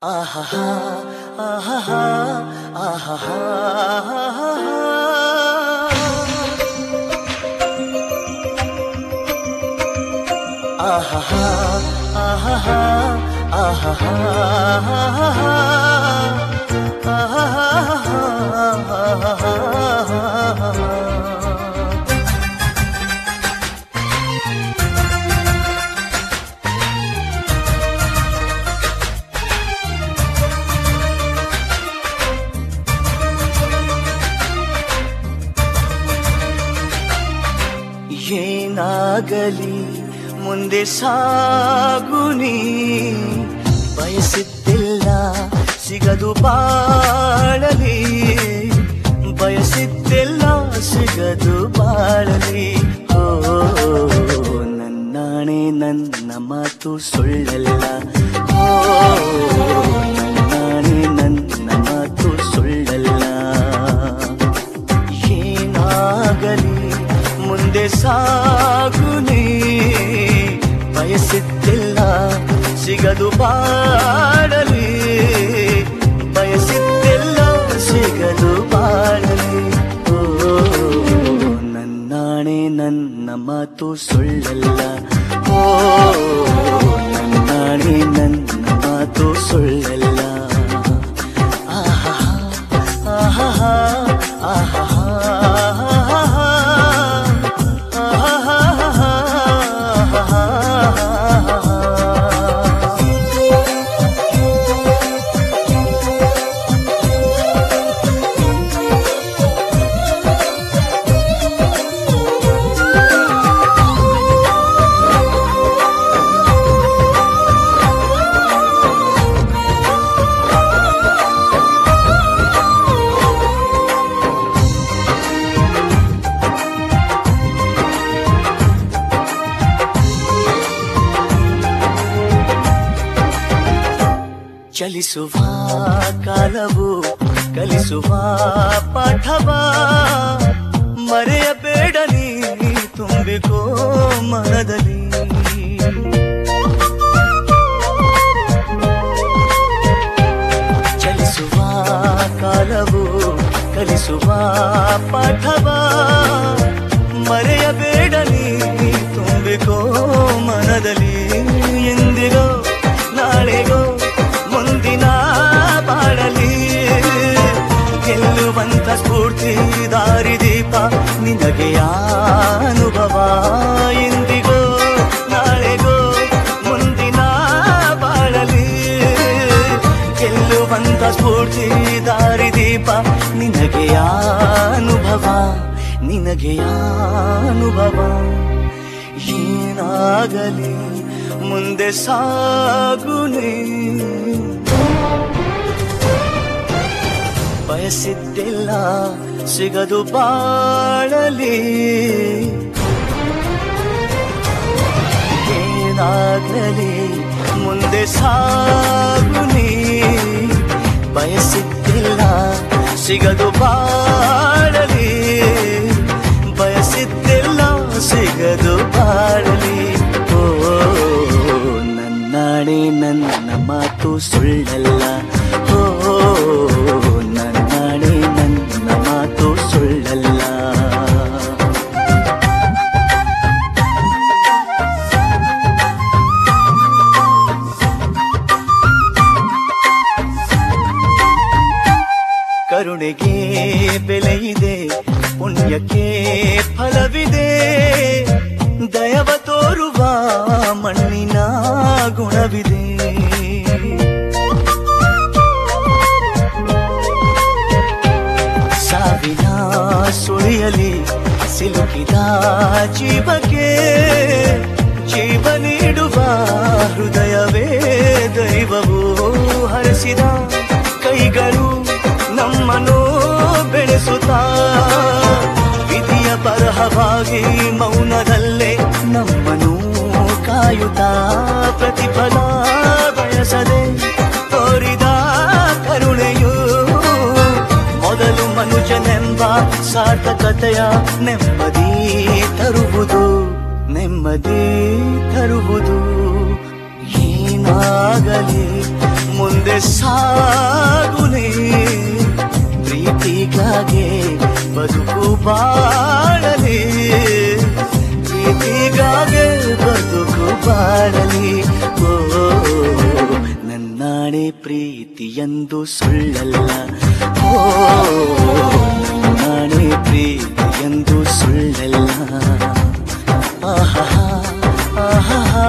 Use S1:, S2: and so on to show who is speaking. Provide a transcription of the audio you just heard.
S1: 啊哈哈啊哈哈啊哈哈。啊哈哈，啊哈哈，啊哈哈，啊哈哈，啊哈哈。ಏನಾಗಲಿ ಮುಂದೆ ಸಾಗುನಿ ಬಯಸಿದ್ದಿಲ್ಲ, ಸಿಗದು ಬಾಳಲಿ. ಬಯಸಿದ್ದಿಲ್ಲ, ಸಿಗದು ಬಾಳಲಿ. ಓ ನನ್ನಾಣೆ, ನನ್ನ ಮಾತು ಸುಳ್ಳಲ್ಲ. ಓ ಸಾಗುನಿ ಬಯಸಿದ್ದಿಲ್ಲ ಸಿಗದು ಬಾಡಲಿ ಬಯಸಿದ್ದಿಲ್ಲ ಸಿಗದು ಬಾಡಲಿ ಓ, ನನ್ನಾಣೆ ನನ್ನ ಮಾತು ಸುಳ್ಳಲ್ಲ. ಓ, ನನ್ನಾಣೆ ನನ್ನ ಮಾತು ಸುಳ್ಳಲ್ಲ. ಚಲಿಸುವ ಕಾಲವು ಕಲಿಸುವ ಪಾಠವ. ಮರೆಯಬೇಡ ನೀ ತುಂಬಿಕೋ ಮನದಲ್ಲಿ. ಚಲಿಸುವ ಕಾಲವು ಕಲಿಸುವ ಪಾಠವ. ಸ್ಫೂರ್ತಿ ದಾರಿದೀಪ ನಿನಗೆ ಅನುಭವ? ಎಂದಿಗೋ ನಾಳೆಗೋ, ಮುಂದಿನ ಬಾಳಲಿ. ಗೆಲ್ಲುವಂತ ಸ್ಫೂರ್ತಿ ದಾರಿದೀಪ ನಿನಗೆ ಅನುಭವ? ನಿನಗೆ ಅನುಭವ? ಏನಾಗಲಿ, ಮುಂದೆ ಸಾಗುನಿ ಬಯಸಿದ್ದಿಲ್ಲ ಸಿಗದು ಬಾಳಲಿ. ಏನಾಗಲಿ ಮುಂದೆ ಸಾಗುನಿ ಬಯಸಿದ್ದಿಲ್ಲ ಸಿಗದು ಬಾಳಲಿ. ಬಯಸಿದ್ದಿಲ್ಲ ಸಿಗದು ಬಾಳಲಿ. ಓ, ನನ್ನಾಣೆ ನನ್ನ ಮಾತು ಸುಳ್ಳಲ್ಲ. ಪುಣ್ಯಕ್ಕೆ ಫಲವಿದೆ. ದಯವ ತೋರುವ ಮಣ್ಣಿನ ಗುಣವಿದೆ. ಸಾವಿನ ಸುಳಿಯಲಿ ಸಿಲುಕಿದ ಜೀವಕ್ಕೆ ಜೀವ ನೀಡುವ ಹೃದಯವೇ ದೈವವು ಹರಿಸಿದ ಕೈಗಳು ನಮ್ಮನ್ನು ಬೆಳೆಸುತ್ತಾ ಬರಹವಾಗಿ ಮೌನದಲ್ಲೇ ನಮ್ಮನು ಕಾಯುತ ಪ್ರತಿಫಲ ಬಯಸದೆ ತೋರಿದ ಕರುಣೆಯು ಮೊದಲು ಮನುಜನೆಂಬ ಸಾರ್ಥಕತೆಯ ನೆಮ್ಮದಿ ತರುವುದು ನೆಮ್ಮದಿ ತರುವುದು. ಏನಾಗಲಿ ಮುಂದೆ ಸಾಗುನೇ ಪ್ರೀತಿಗಾಗೆ ಬದುಕು ಬಾಳಲಿ ಪ್ರೀತಿಯಂದು ಸುಳ್ಳಲ್ಲ. ಓ ನಾನೇ ಪ್ರೀತಿಯಂದು ಸುಳ್ಳಲ್ಲ. ಆಹಾ ಆಹಾ